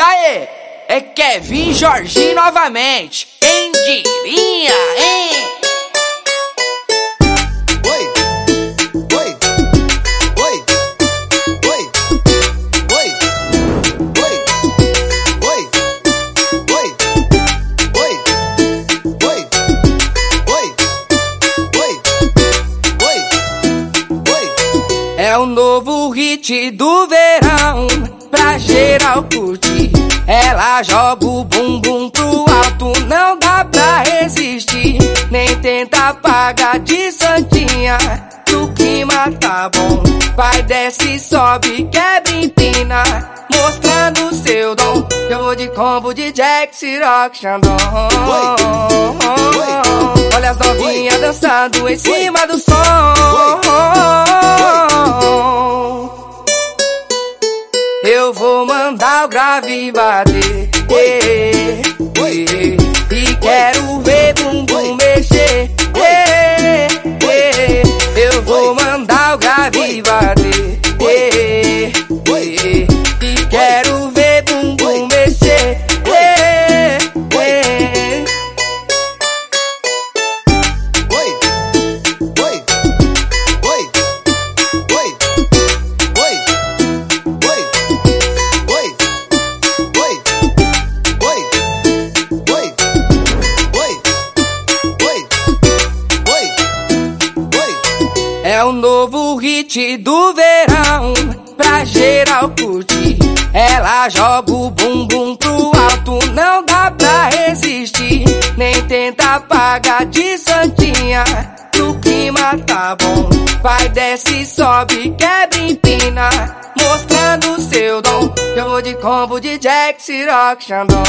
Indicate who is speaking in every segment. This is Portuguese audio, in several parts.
Speaker 1: E aí? É Kevin Jorginho novamente. Quem diria, hein?
Speaker 2: Oi, oi, oi, oi, oi, oi, oi, oi, oi, oi, oi, oi, oi.
Speaker 1: É o novo hit do verão, pra geral curtir. Ela joga o bumbum pro alto, não dá pra resistir. Nem tenta pagar de santinha, que o clima tá bom. Vai, desce, sobe, quebra, empina, mostrando seu dom. Eu vou de combo de Jack, Ciroc, Xandão. Olha as novinhas dançando em cima do som. Mandar o grave bater. eh, E quero ver O novo hit do verão, pra geral curtir. Ela joga o bumbum pro alto, não dá pra resistir. Nem tenta pagar de santinha, o clima tá bom. Vai, desce, sobe, quebra, empina, mostrando seu dom. Eu vou de combo de Jack, Ciroc, Xandão.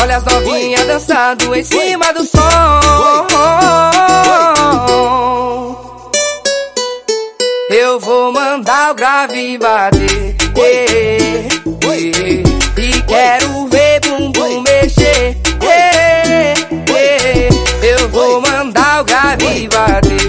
Speaker 1: Olha as novinhas dançando em cima do som. Eu vou mandar o grave bater. E quero ver bumbum mexer. Eu vou mandar o grave bater.